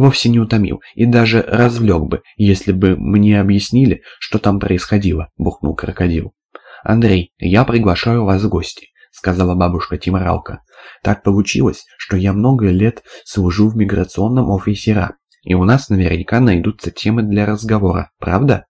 вовсе не утомил и даже развлек бы, если бы мне объяснили, что там происходило», — бухнул крокодил. «Андрей, я приглашаю вас в гости», — сказала бабушка Тиморалка. «Так получилось, что я много лет служу в миграционном офисе РА, и у нас наверняка найдутся темы для разговора, правда?»